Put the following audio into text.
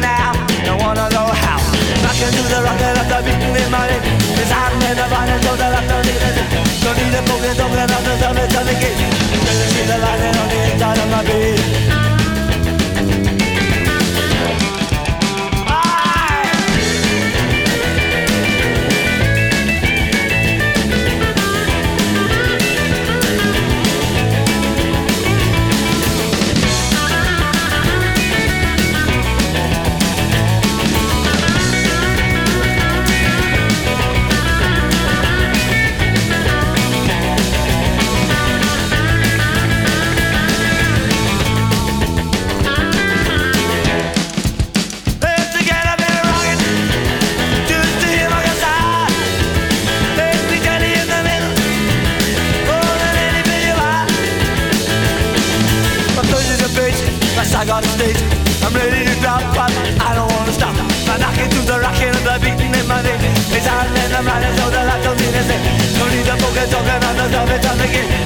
now. Don't wanna know how. Rockin' to the rockin' of the beating in my head. It's hot in the body, so that I don't need it. Don't need a poke, don't my got a the stage. I'm ready to drop, but I don't wanna stop. I'm knocking to the rockin' and the beating in my neck. It's hot and I'm riding so that I don't need a sec. Don't need to focus, talking on the stuff, it's on the game.